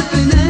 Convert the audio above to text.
happening.